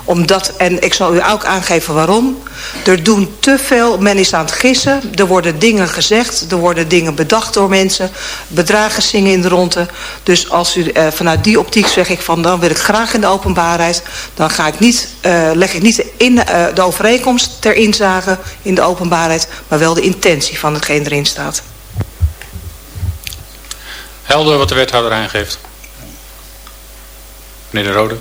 omdat, en ik zal u ook aangeven waarom. Er doen te veel, men is aan het gissen. Er worden dingen gezegd, er worden dingen bedacht door mensen. Bedragen zingen in de ronde. Dus als u uh, vanuit die optiek zeg ik van, dan wil ik graag in de openbaarheid. Dan ga ik niet, uh, leg ik niet in, uh, de overeenkomst ter inzage in de openbaarheid. Maar wel de intentie van hetgeen erin staat. Helder wat de wethouder aangeeft. Meneer De Rode.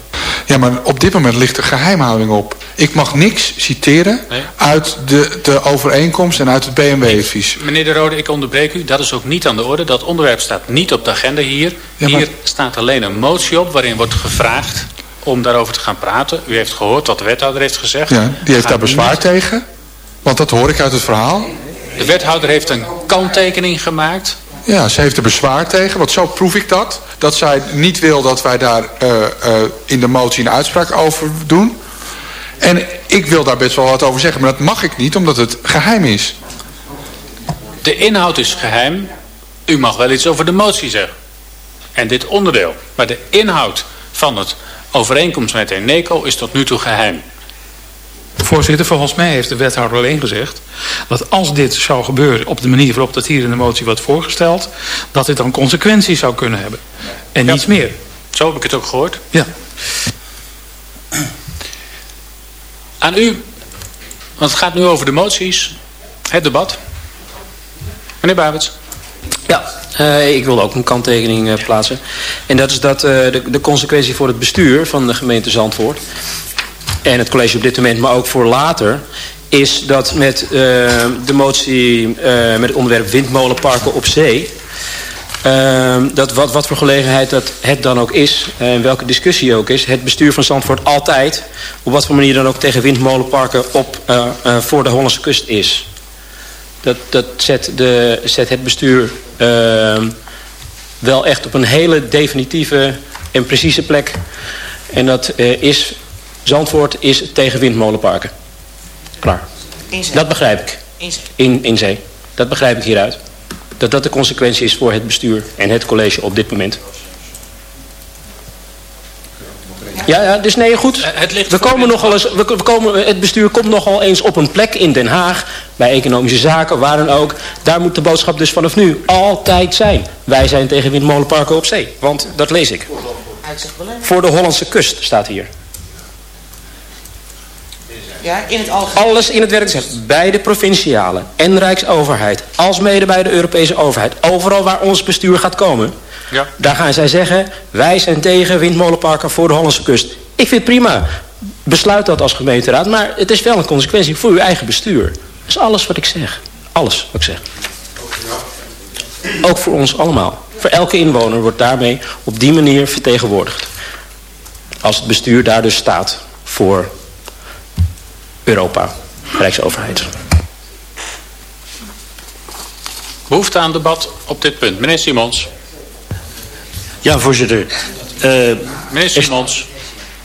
Ja, maar op dit moment ligt er geheimhouding op. Ik mag niks citeren nee. uit de, de overeenkomst en uit het BMW-advies. Meneer De Rode, ik onderbreek u. Dat is ook niet aan de orde. Dat onderwerp staat niet op de agenda hier. Ja, maar... Hier staat alleen een motie op waarin wordt gevraagd om daarover te gaan praten. U heeft gehoord wat de wethouder heeft gezegd. Ja, die heeft daar bezwaar niet... tegen. Want dat hoor ik uit het verhaal. De wethouder heeft een kanttekening gemaakt. Ja, ze heeft er bezwaar tegen, want zo proef ik dat. Dat zij niet wil dat wij daar uh, uh, in de motie een uitspraak over doen. En ik wil daar best wel wat over zeggen, maar dat mag ik niet, omdat het geheim is. De inhoud is geheim. U mag wel iets over de motie zeggen. En dit onderdeel. Maar de inhoud van het overeenkomst met Eneco is tot nu toe geheim. Voorzitter, volgens mij heeft de wethouder alleen gezegd... dat als dit zou gebeuren op de manier waarop dat hier in de motie wordt voorgesteld... dat dit dan consequenties zou kunnen hebben. En ja. niets meer. Zo heb ik het ook gehoord. Ja. Aan u, want het gaat nu over de moties, het debat. Meneer Babets. Ja, uh, ik wil ook een kanttekening uh, plaatsen. En dat is dat uh, de, de consequentie voor het bestuur van de gemeente Zandvoort... en het college op dit moment, maar ook voor later... is dat met de motie, met het onderwerp windmolenparken op zee... Uh, dat wat, wat voor gelegenheid dat het dan ook is, en welke discussie ook is, het bestuur van Zandvoort altijd, op wat voor manier dan ook tegen windmolenparken op, uh, voor de Hollandse kust is. Dat, dat zet, de, zet het bestuur wel echt op een hele definitieve en precieze plek. En dat is, Zandvoort is tegen windmolenparken. Klaar. In zee. Dat begrijp ik. In zee. In, in zee. Dat begrijp ik hieruit dat dat de consequentie is voor het bestuur en het college op dit moment. Ja, ja dus nee, goed. Het ligt we komen nogal eens, we, we komen, het bestuur komt nogal eens op een plek in Den Haag, bij economische zaken, waar dan ook. Daar moet de boodschap dus vanaf nu altijd zijn. Wij zijn tegen windmolenparken op zee, want dat lees ik. Voor de Hollandse kust staat hier. Ja, in het algemeen. Alles in het werk zegt. Bij de provinciale en Rijksoverheid. Als mede bij de Europese overheid. Overal waar ons bestuur gaat komen. Ja. Daar gaan zij zeggen. Wij zijn tegen windmolenparken voor de Hollandse kust. Ik vind het prima. Besluit dat als gemeenteraad. Maar het is wel een consequentie voor uw eigen bestuur. Dat is alles wat ik zeg. Alles wat ik zeg. Ook voor ons allemaal. Voor elke inwoner wordt daarmee op die manier vertegenwoordigd. Als het bestuur daar dus staat voor Europa, Rijksoverheid. Behoefte aan debat op dit punt. Meneer Simons. Ja, voorzitter. Uh, Meneer Simons.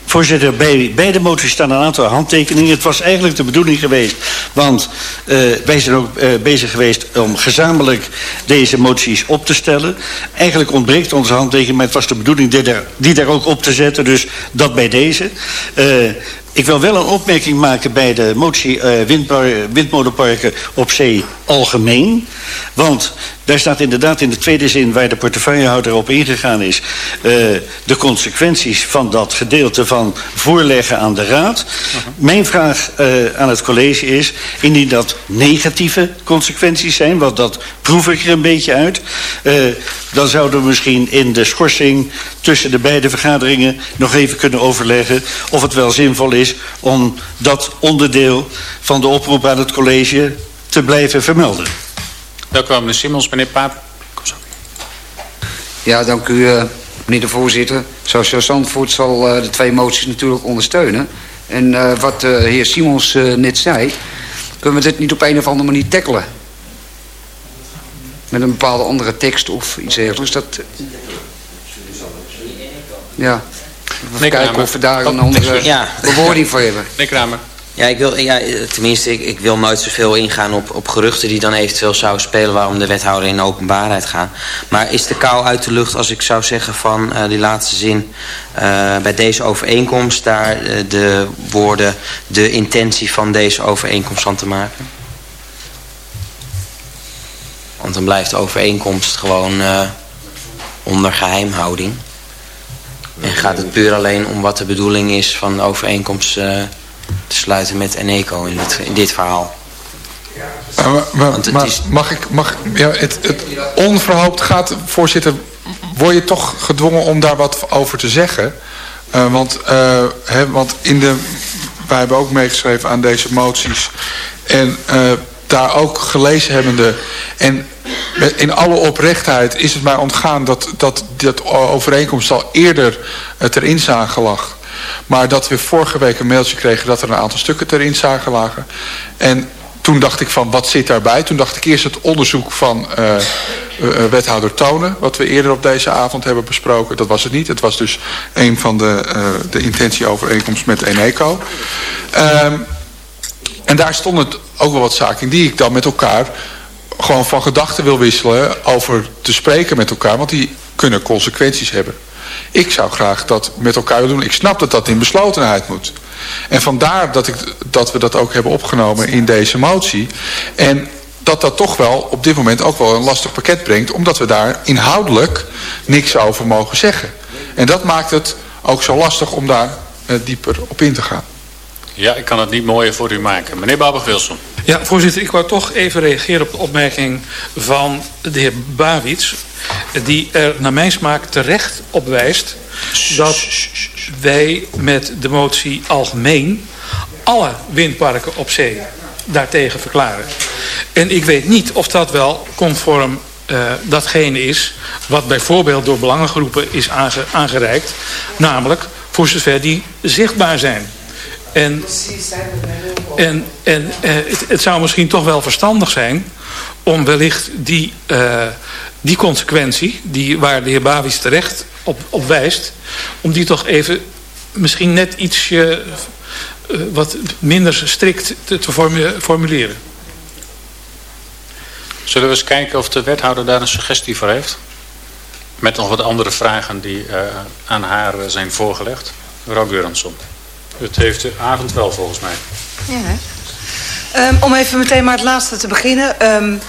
Voorzitter, bij beide moties staan een aantal handtekeningen. Het was eigenlijk de bedoeling geweest, want uh, wij zijn ook uh, bezig geweest om gezamenlijk deze moties op te stellen. Eigenlijk ontbreekt onze handtekening, maar het was de bedoeling die daar, die daar ook op te zetten, dus dat bij deze. Uh, ik wil wel een opmerking maken bij de motie uh, windmolenparken op zee algemeen. Want daar staat inderdaad in de tweede zin waar de portefeuillehouder op ingegaan is... Uh, de consequenties van dat gedeelte van voorleggen aan de raad. Uh -huh. Mijn vraag uh, aan het college is, indien dat negatieve consequenties zijn... want dat proef ik er een beetje uit... dan zouden we misschien in de schorsing tussen de beide vergaderingen... nog even kunnen overleggen of het wel zinvol is om dat onderdeel van de oproep aan het college te blijven vermelden. Dank u wel, meneer Simons. Meneer Paap. Ja, dank u, uh, meneer de voorzitter. Sociaal Zandvoort zal uh, de twee moties natuurlijk ondersteunen. En uh, wat de heer Simons net zei... kunnen we dit niet op een of andere manier tackelen. Met een bepaalde andere tekst of iets dergelijks. Dat... Ja. Even kijken of we daar een andere ja. bewoording voor hebben. Meneer Kramer. Ja, ik wil, ja, tenminste, ik, ik wil nooit zoveel ingaan op, op geruchten die dan eventueel zouden spelen waarom de wethouder in de openbaarheid gaat. Maar is de kou uit de lucht als ik zou zeggen van uh, die laatste zin uh, bij deze overeenkomst daar uh, de woorden de intentie van deze overeenkomst van te maken? Want dan blijft de overeenkomst gewoon onder geheimhouding. En gaat het puur alleen om wat de bedoeling is van de overeenkomst uh, te sluiten met Eneco in dit, in dit verhaal? Maar, maar, maar is... mag ik, mag, ja, het, het onverhoopt gaat, voorzitter, word je toch gedwongen om daar wat over te zeggen? Uh, want, hè, want in de, wij hebben ook meegeschreven aan deze moties en daar ook gelezen hebbende en in alle oprechtheid is het mij ontgaan dat dat, dat overeenkomst al eerder ter inzage lag. Maar dat we vorige week een mailtje kregen dat er een aantal stukken ter inzage lagen. En toen dacht ik van, wat zit daarbij? Toen dacht ik eerst het onderzoek van uh, uh, wethouder Tonen... wat we eerder op deze avond hebben besproken. Dat was het niet. Het was dus een van de, uh, de intentieovereenkomst met Eneco. Um, en daar stonden ook wel wat zaken die ik dan met elkaar... gewoon van gedachten wil wisselen over te spreken met elkaar. Want die kunnen consequenties hebben. Ik zou graag dat met elkaar doen. Ik snap dat dat in beslotenheid moet. En vandaar dat, ik, dat we dat ook hebben opgenomen in deze motie. En dat dat toch wel op dit moment ook wel een lastig pakket brengt. Omdat we daar inhoudelijk niks over mogen zeggen. En dat maakt het ook zo lastig om daar uh, dieper op in te gaan. Ja, ik kan het niet mooier voor u maken. Meneer Babach-Wilson. Ja, voorzitter, ik wou toch even reageren op de opmerking van de heer Bawits. Die er naar mijn smaak terecht op wijst dat wij met de motie algemeen alle windparken op zee daartegen verklaren. En ik weet niet of dat wel conform uh, datgene is wat bijvoorbeeld door belangengroepen is aange aangereikt. Namelijk voor zover die zichtbaar zijn. En, en, en uh, het, zou misschien toch wel verstandig zijn om wellicht die, uh, die consequentie, die, waar de heer Bavis terecht op, op wijst, om die toch even misschien net ietsje uh, wat minder strikt te, te formuleren. Zullen we eens kijken of de wethouder daar een suggestie voor heeft? Met nog wat andere vragen die aan haar zijn voorgelegd. Mevrouw Geuransson. Het heeft de avond wel volgens mij. Ja. Um, om even meteen maar het laatste te beginnen. Um,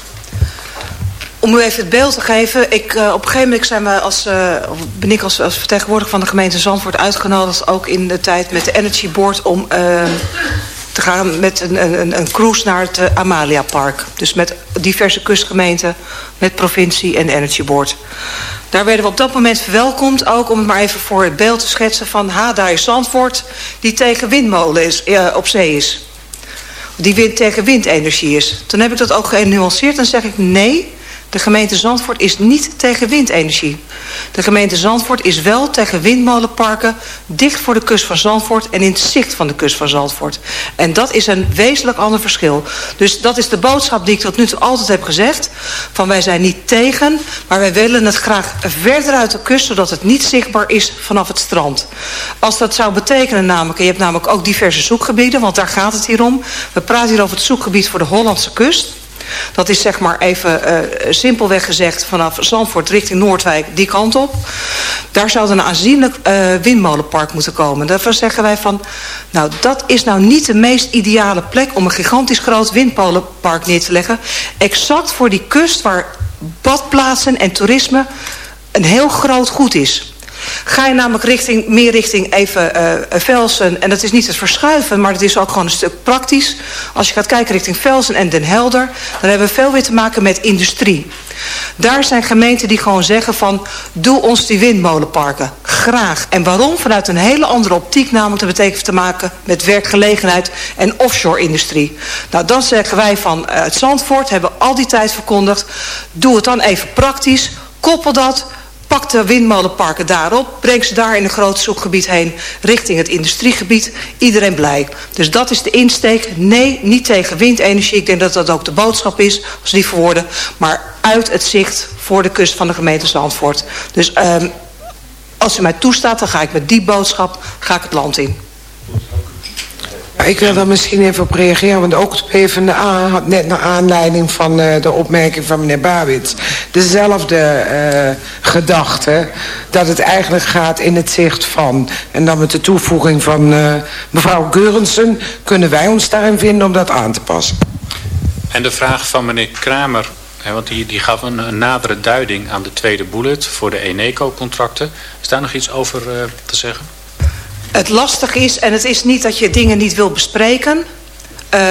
om u even het beeld te geven. Ik, uh, op een gegeven moment zijn we als, uh, ben ik als, als vertegenwoordiger van de gemeente Zandvoort uitgenodigd. Ook in de tijd met de Energy Board om uh, te gaan met een, een, een cruise naar het Amalia Park. Dus met diverse kustgemeenten, met provincie en Energy Board. Daar werden we op dat moment verwelkomd, ook om het maar even voor het beeld te schetsen van... ha, daar is Zandvoort, die tegen windmolen is, uh, op zee is. Die wind, tegen windenergie is. Toen heb ik dat ook genuanceerd en zeg ik nee... De gemeente Zandvoort is niet tegen windenergie. De gemeente Zandvoort is wel tegen windmolenparken dicht voor de kust van Zandvoort en in het zicht van de kust van Zandvoort. En dat is een wezenlijk ander verschil. Dus dat is de boodschap die ik tot nu toe altijd heb gezegd. Van wij zijn niet tegen, maar wij willen het graag verder uit de kust zodat het niet zichtbaar is vanaf het strand. Als dat zou betekenen namelijk, en je hebt namelijk ook diverse zoekgebieden, want daar gaat het hier om. We praten hier over het zoekgebied voor de Hollandse kust. Dat is zeg maar even uh, simpelweg gezegd vanaf Zandvoort richting Noordwijk die kant op. Daar zou een aanzienlijk uh, windmolenpark moeten komen. Daarvan zeggen wij van, nou dat is nou niet de meest ideale plek om een gigantisch groot windmolenpark neer te leggen. Exact voor die kust waar badplaatsen en toerisme een heel groot goed is. Ga je namelijk richting, meer richting even uh, Velsen... en dat is niet het verschuiven, maar het is ook gewoon een stuk praktisch. Als je gaat kijken richting Velsen en Den Helder... dan hebben we veel weer te maken met industrie. Daar zijn gemeenten die gewoon zeggen van... doe ons die windmolenparken. Graag. En waarom? Vanuit een hele andere optiek namelijk te betekent te maken... met werkgelegenheid en offshore-industrie. Nou, dan zeggen wij van uh, het Zandvoort... hebben al die tijd verkondigd... doe het dan even praktisch. Koppel dat Pak de windmolenparken daarop. Breng ze daar in een groot zoekgebied heen. Richting het industriegebied. Iedereen blij. Dus dat is de insteek. Nee, niet tegen windenergie. Ik denk dat dat ook de boodschap is. Als die verwoorden. Maar uit het zicht voor de kust van de gemeente Zandvoort. Dus um, als u mij toestaat, dan ga ik met die boodschap ga ik het land in. Ik wil daar misschien even op reageren, want ook de PvdA had net naar aanleiding van uh, de opmerking van meneer Bawits dezelfde uh, gedachte, dat het eigenlijk gaat in het zicht van, en dan met de toevoeging van uh, mevrouw Geurensen, kunnen wij ons daarin vinden om dat aan te passen. En de vraag van meneer Kramer, hè, want die, die gaf een, een nadere duiding aan de tweede bullet voor de Eneco-contracten. Is daar nog iets over te zeggen? Het lastig is, en het is niet dat je dingen niet wil bespreken.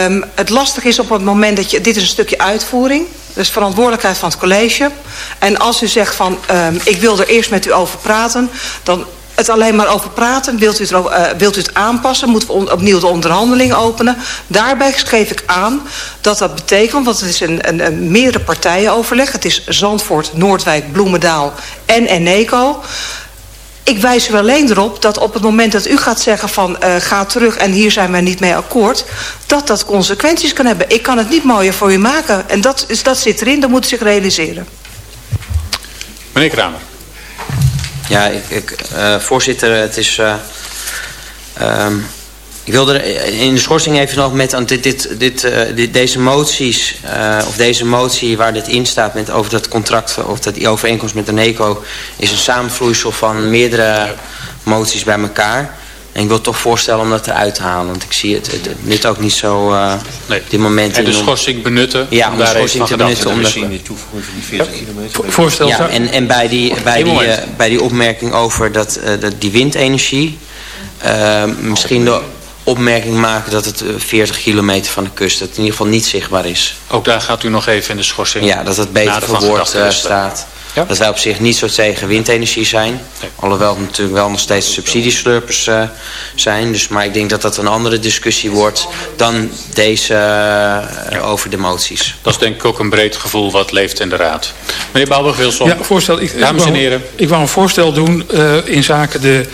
Um, het lastig is op het moment dat je... Dit is een stukje uitvoering. Dus verantwoordelijkheid van het college. En als u zegt van, um, ik wil er eerst met u over praten... dan het alleen maar over praten. Wilt u het, uh, wilt u het aanpassen? Moeten we opnieuw de onderhandeling openen? Daarbij schreef ik aan dat dat betekent... want het is een, een, een meerdere partijen overleg. Het is Zandvoort, Noordwijk, Bloemendaal en Eneco Ik wijs u alleen erop dat op het moment dat u gaat zeggen van uh, ga terug en hier zijn wij niet mee akkoord, dat dat consequenties kan hebben. Ik kan het niet mooier voor u maken en dat, is, dat zit erin, dat moet u zich realiseren. Meneer Kramer. Ja, ik, ik uh, voorzitter, het is... Uh, um, ik wilde er in de schorsing even nog met dit, dit, dit, uh, dit deze moties, uh, of deze motie waar dit in staat met over dat contract, of dat die overeenkomst met de NECO, is een samenvloeisel van meerdere moties bij elkaar. En ik wil toch voorstellen om dat eruit te halen, want ik zie het, het, het nut ook niet zo uh, nee. dit moment. En de schorsing benutten? Ja, om, om de schorsing te benutten. Om de, ja. Voorstel ja, en, en bij die, bij die, uh, bij die opmerking over dat, uh, dat die windenergie, uh, misschien de opmerking maken dat het 40 kilometer van de kust, dat het in ieder geval niet zichtbaar is. Ook daar gaat u nog even in de schorsing Ja, dat het beter verwoord uh, staat. Ja? Dat wij op zich niet zo tegen windenergie zijn. Nee. Alhoewel het natuurlijk wel nog steeds subsidieslurpers uh, zijn. Dus, maar ik denk dat dat een andere discussie wordt dan deze uh, ja. over de moties. Dat is denk ik ook een breed gevoel wat leeft in de Raad. Meneer Bouwberg-Wilson. Ja, voorstel. Ik, Dames en heren. Ik wou een voorstel doen uh, in zaken de,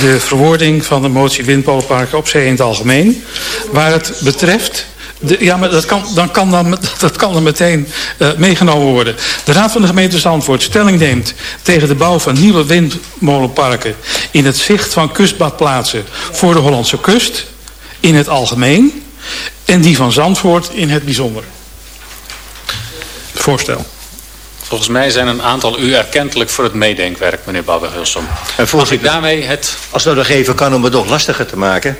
de verwoording van de motie windmolenparken op zee in het algemeen. Waar het betreft de, ja, maar dat kan, dan kan dan, dat kan dan meteen uh, meegenomen worden. De Raad van de gemeente Zandvoort stelling neemt tegen de bouw van nieuwe windmolenparken in het zicht van kustbadplaatsen voor de Hollandse kust in het algemeen en die van Zandvoort in het bijzonder. Voorstel. Volgens mij zijn een aantal u erkentelijk voor het meedenkwerk, meneer Babber-Wilson. En voorzitter, daarmee het... Als nou nog even kan om het nog lastiger te maken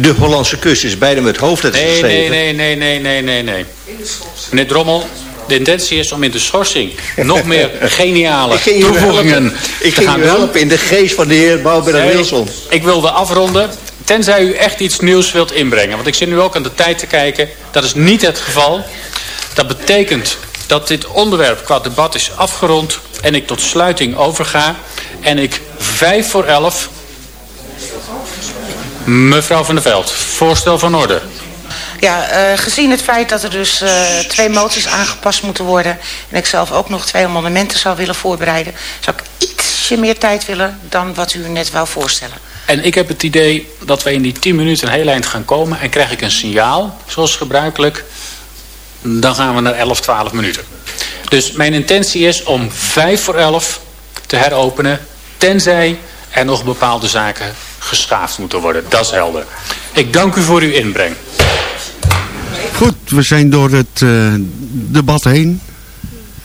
de Hollandse kust is bijna met hoofdletters nee, geschreven. Nee, nee, nee, nee, nee, nee. Meneer Drommel, de intentie is om in de schorsing nog meer geniale toevoegingen Ik ging u helpen in de geest van de heer Bouwberg-Wilson. Nee, ik wilde afronden, tenzij u echt iets nieuws wilt inbrengen. Want ik zit nu ook aan de tijd te kijken. Dat is niet het geval. Dat betekent dat dit onderwerp qua debat is afgerond en ik tot sluiting overga. En ik vijf voor elf Mevrouw van der Veld, voorstel van orde. Ja, uh, gezien het feit dat er dus uh, twee moties aangepast moeten worden... en ik zelf ook nog twee amendementen zou willen voorbereiden... zou ik ietsje meer tijd willen dan wat u net wou voorstellen. En ik heb het idee dat wij in die 10 minuten een heel eind gaan komen... en krijg ik een signaal, zoals gebruikelijk... dan gaan we naar 11, 12 minuten. Dus mijn intentie is om 5 voor 11 te heropenen... tenzij er nog bepaalde zaken geschaafd moeten worden. Dat is helder. Ik dank u voor uw inbreng. Goed, we zijn door het uh, debat heen.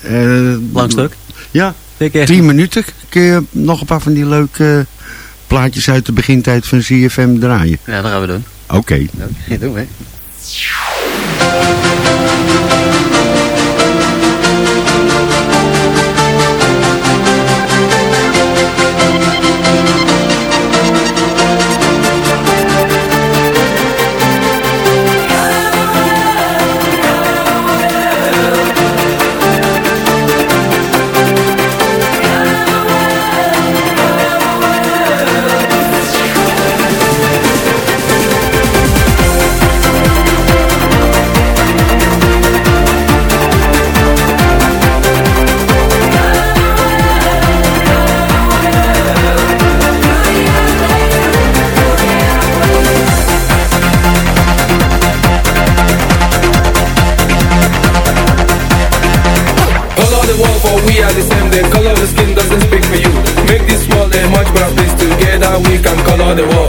Uh, Lang stuk? Ja, drie minuten. Kun je nog een paar van die leuke plaatjes uit de begintijd van ZFM draaien? Ja, dat gaan we doen. Oké. Okay. Okay, doen we. all on the wall.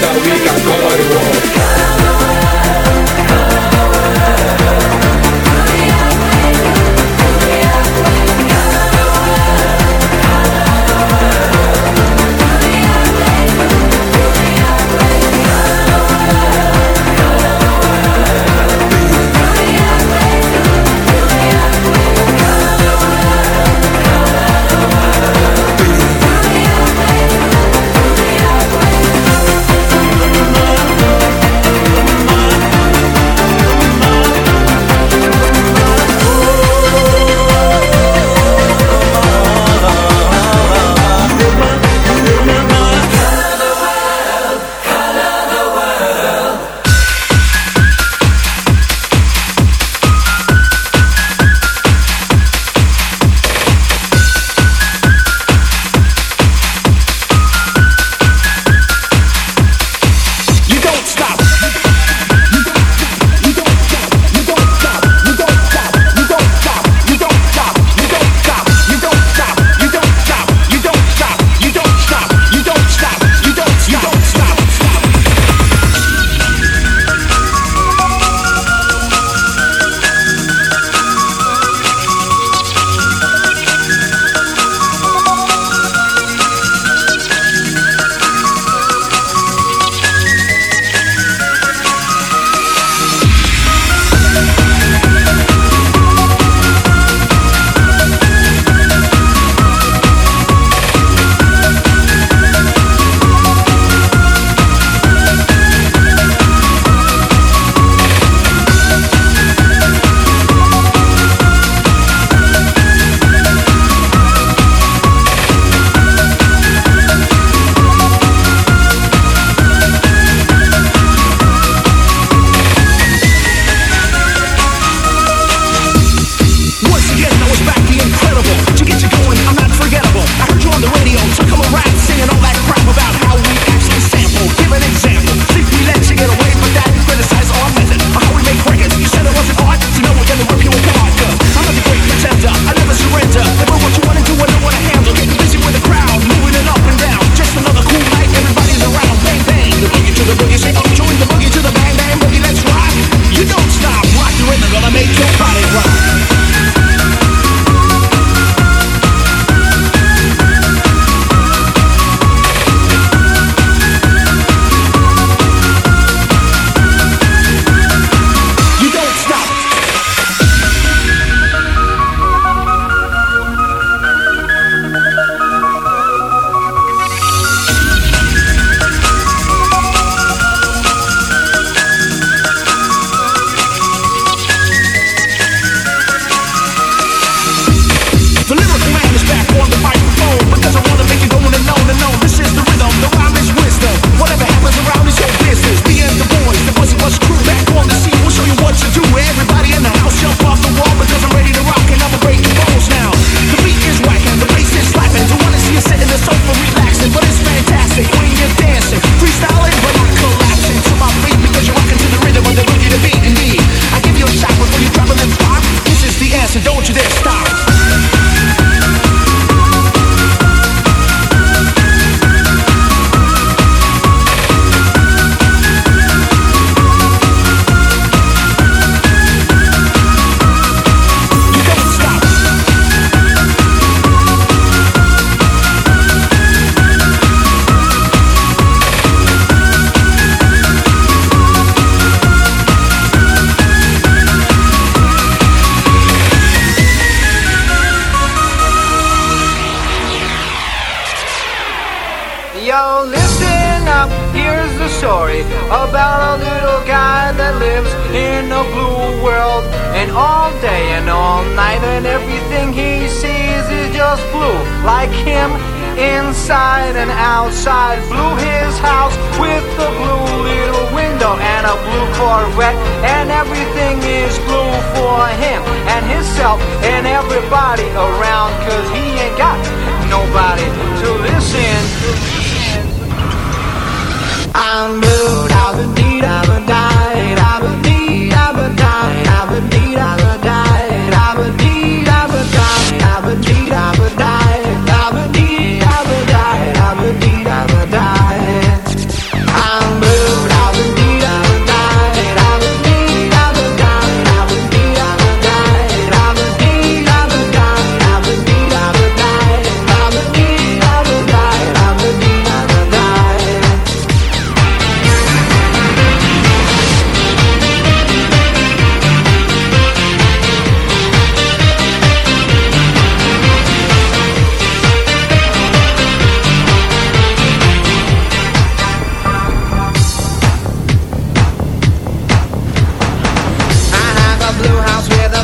따위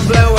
blow